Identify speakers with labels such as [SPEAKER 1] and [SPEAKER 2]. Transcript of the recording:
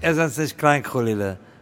[SPEAKER 1] er sagt sich klein, Cholile.